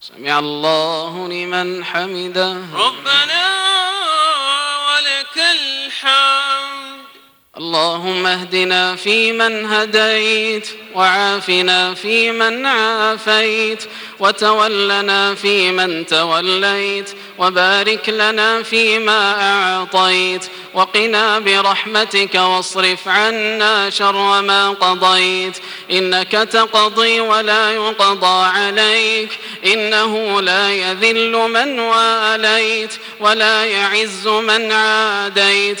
سمع الله لمن حمده. ربنا ولك الحمد. اللهم اهدنا فيمن هديت وعافنا فيمن عافيت وتولنا فيمن توليت وبارك لنا فيما أعطيت. وقنا برحمتك واصرف عنا شر ما قضيت. إنك تقضي ولا يقضى عليك. إنه لا يذل من واليت ولا يعز من عاديت.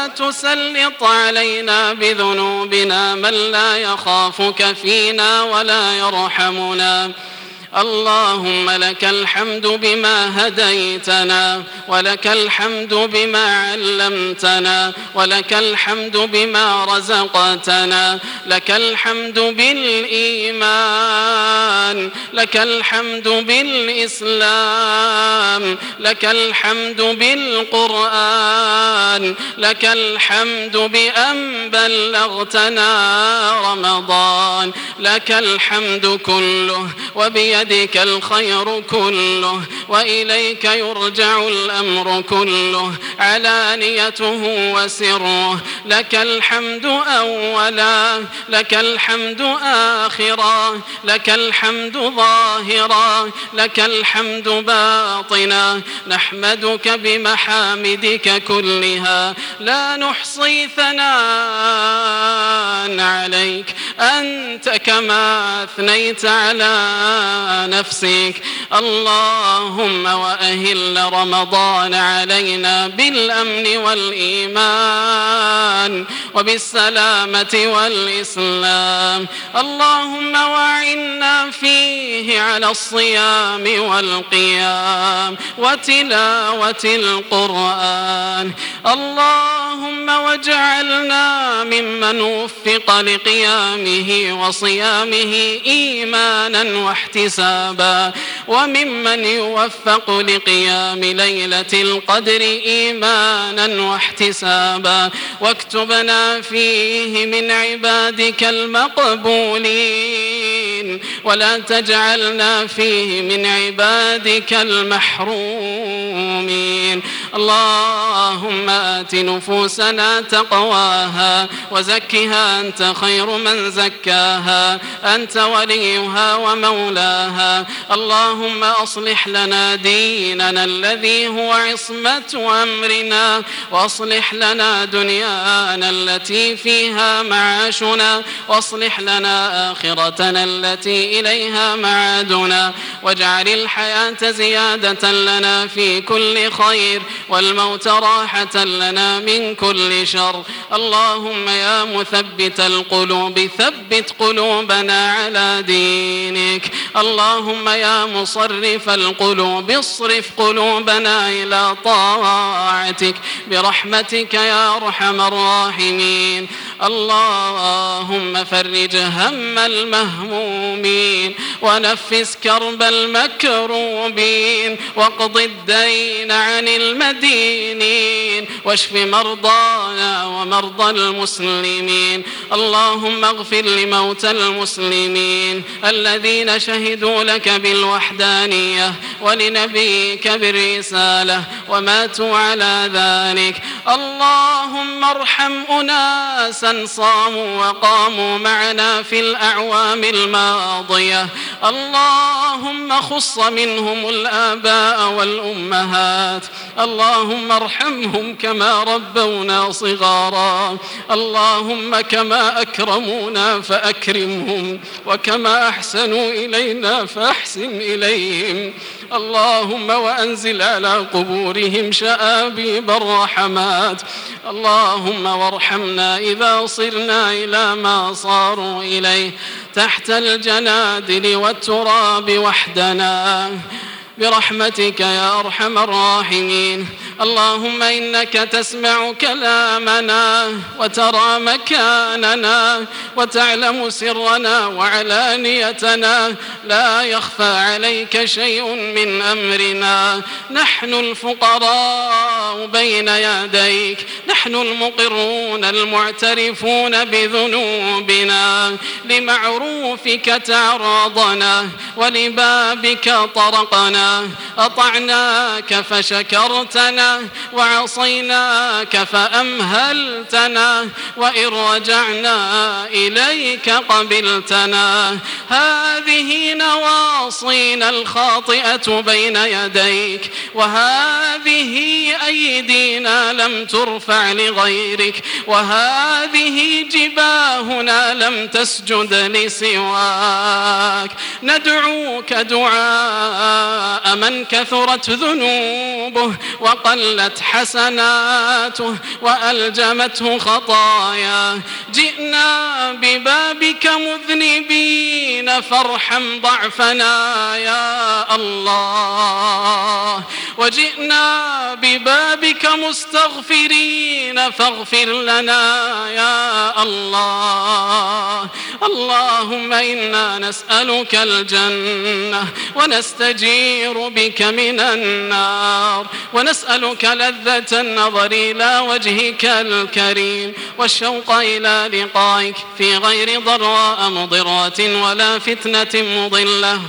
تسلط علينا بذنوبنا من لا يخافك فينا ولا يرحمنا. اللهم لك الحمد بما هديتنا ولك الحمد بما علمتنا ولك الحمد بما رزقتنا لك الحمد بالإيمان لك الحمد بالإسلام لك الحمد بالقرآن لك الحمد بأن بلغتنا رمضان لك الحمد كله وبيدك بيدك الخير كله وإليك يرجع الأمر كله علانيته وسره لك الحمد أولا لك الحمد آخرا لك الحمد ظاهرا لك الحمد باطنا. نحمدك بمحامدك كلها لا نحصي ثناء عليك. أنت كما أثنيت على نفسك. اللهم وأهل رمضان علينا بالأمن والإيمان. وبالسلامة والإسلام. اللهم وعنا فيه على الصيام والقيام وتلاوة القرآن. اللهم واجعلنا ممن وفق لقيامه وصيامه إيمانا واحتسابا. وممن يوفق لقيام ليلة القدر إيمانا واحتسابا. واكتبنا فيه من عبادك المقبولين ولا تجعلنا فيه من عبادك المحرومين. اللهم آت نفوسنا تقواها وزكها أنت خير من زكاها. أنت وليها ومولاها. اللهم أصلح لنا ديننا الذي هو عصمة أمرنا. وأصلح لنا دنيانا التي فيها معاشنا. وأصلح لنا آخرتنا التي إليها معادنا. واجعل الحياة زيادة لنا في كل خير. والموت راحة لنا من كل شر. اللهم يا مثبت القلوب ثبت قلوبنا على دينك. اللهم يا مصرف القلوب اصرف قلوبنا إلى طاعتك. برحمتك يا أرحم الراحمين. اللهم فرج هم المهمومين ونفس كرب المكروبين واقض الدين عن المدينين واشف مرضانا ومرضى المسلمين. اللهم اغفر لموتى المسلمين. الذين شهدوا لك بالوحدانية ولنبيك بالرسالة وماتوا على ذلك. اللهم ارحم أناسا صاموا وقاموا معنا في الأعوام الماضية. اللهم خص منهم الآباء والأمهات. اللهم ارحمهم كما ربونا صغارا. اللهم كما أكرمونا فأكرمهم وكما أحسنوا إلينا فأحسن إليهم. اللهم وأنزل على قبورهم شآبيب الرحمات. اللهم وارحمنا إذا صرنا إلى ما صاروا إليه تحت الجنادل والتراب وحدنا. برحمتك يا أرحم الراحمين. اللهم إنك تسمع كلامنا وترى مكاننا وتعلم سرنا وعلانيتنا. لا يخفى عليك شيء من أمرنا. نحن الفقراء بين يديك. نحن المقرون المعترفون بذنوبنا. لمعروفك تعرضنا ولبابك طرقنا. أطعناك فشكرتنا وعصيناك فأمهلتنا وإن رجعنا إليك قبلتنا. هذه نواصينا الخاطئة بين يديك وهذه أيدينا لم ترفع لغيرك وهذه جباهنا لم تسجد لسواك. ندعوك دعاء من كثرت ذنوبه وقلت حسناته وألجمته خطاياه. جئنا ببابك مذنبين فارحم ضعفنا يا الله. وجئنا ببابك مستغفرين فاغفر لنا يا الله. اللهم إنا نسألك الجنة ونستجير بك من النار. ونسألك لذة النظر إلى وجهك الكريم. والشوق إلى لقائك في غير ضراء مضرة ولا فتنة مضلة.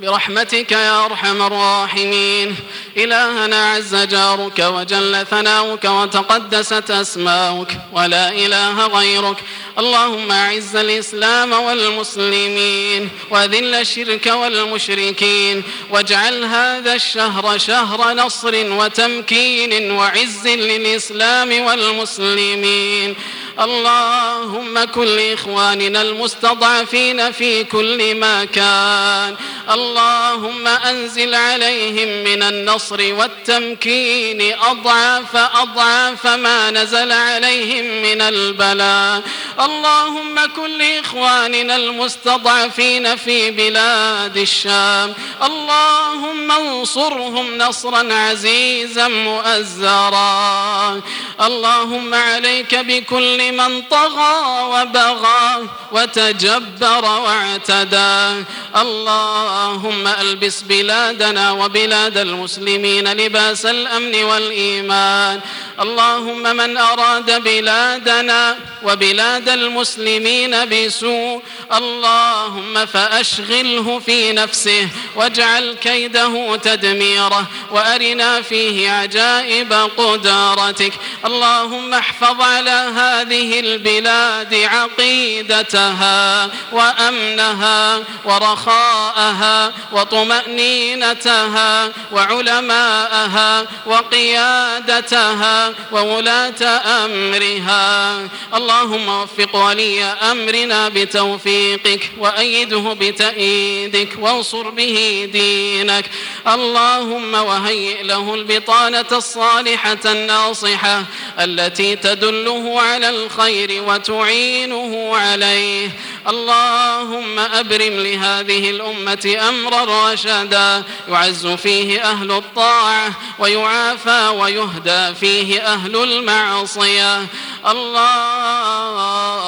برحمتك يا أرحم الراحمين. إلهنا عز جارك وجل ثناؤك وتقدست أسماؤك. ولا إله غيرك. اللهم أعز الإسلام والمسلمين. وذل الشرك والمشركين. واجعل هذا الشهر شهر نصر وتمكين وعز للإسلام والمسلمين. اللهم كن لإخواننا المستضعفين في كل مكان. اللهم أنزل عليهم من النصر والتمكين أضعاف أضعاف ما نزل عليهم من البلاء. اللهم كن لإخواننا المستضعفين في بلاد الشام. اللهم انصرهم نصرا عزيزا مؤزرا. اللهم عليك بكل من طغى وبغى وتجبر واعتدى. اللهم ألبس بلادنا وبلاد المسلمين لباس الأمن والإيمان. اللهم من أراد بلادنا وبلاد المسلمين بسوء اللهم فأشغله في نفسه واجعل كيده تدميره وأرنا فيه عجائب قدرتك. اللهم احفظ على هذه البلاد عقيدتها وأمنها ورخاءها وطمأنينتها وعلماءها وقيادتها وولاة أمرها. اللهم وفق ولي أمرنا بتوفيقك وأيده بتأييدك وانصر به دينك. اللهم وهيئ له البطانة الصالحة الناصحة التي تدله على الخير وتعينه عليه. اللهم أبرم لهذه الأمة أمرا رشدا. يعز فيه أهل الطاعة ويعافى ويهدى فيه أهل المعصية.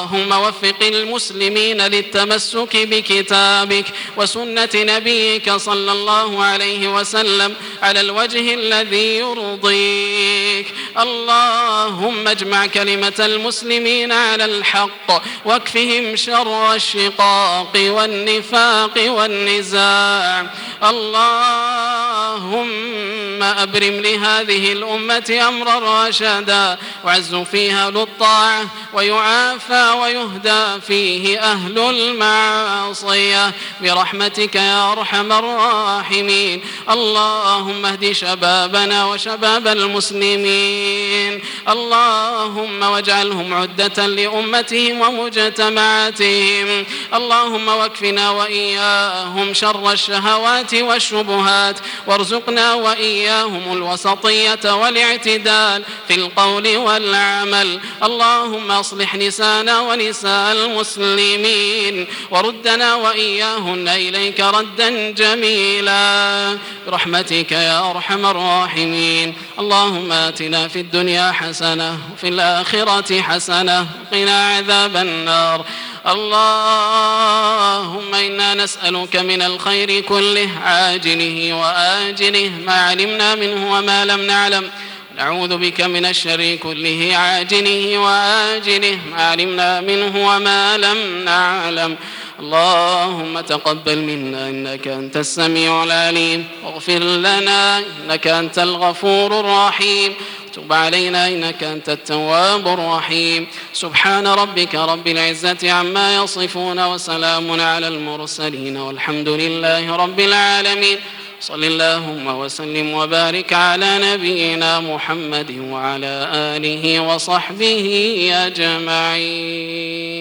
اللهم وفق المسلمين للتمسك بكتابك وسنة نبيك صلى الله عليه وسلم على الوجه الذي يرضيك. اللهم اجمع كلمة المسلمين على الحق واكفهم شر الشقاق والنفاق والنزاع. اللهم أبرم لهذه الأمة أمرا رشدا. وعز فيها للطاعة ويعافى ويهدى فيه أهل المعصية برحمتك يا أرحم الراحمين. اللهم اهد شبابنا وشباب المسلمين. اللهم واجعلهم عدة لأمتهم ومجتمعاتهم. اللهم واكفنا وإياهم شر الشهوات والشبهات. وارزقنا وإياهم الوسطية والاعتدال في القول والعمل. اللهم أصلح نسانا ونساء المسلمين وردنا وإياهن إليك ردا جميلا. برحمتك يا أرحم الراحمين. اللهم آتنا في الدنيا حسنة وفي الآخرة حسنة وقنا عذاب النار. اللهم نسألك من الخير كله عاجله وآجله ما علمنا منه وما لم نعلم. نعوذ بك من الشر كله عاجله وآجله ما علمنا منه وما لم نعلم. اللهم تقبل منا إنك أنت السميع العليم. واغفر لنا إنك أنت الغفور الرحيم. تب علينا إنك أنت التواب الرحيم. سبحان ربك رب العزة عما يصفون وسلام على المرسلين والحمد لله رب العالمين. صل اللهم وسلم وبارك على نبينا محمد وعلى آله وصحبه أجمعين.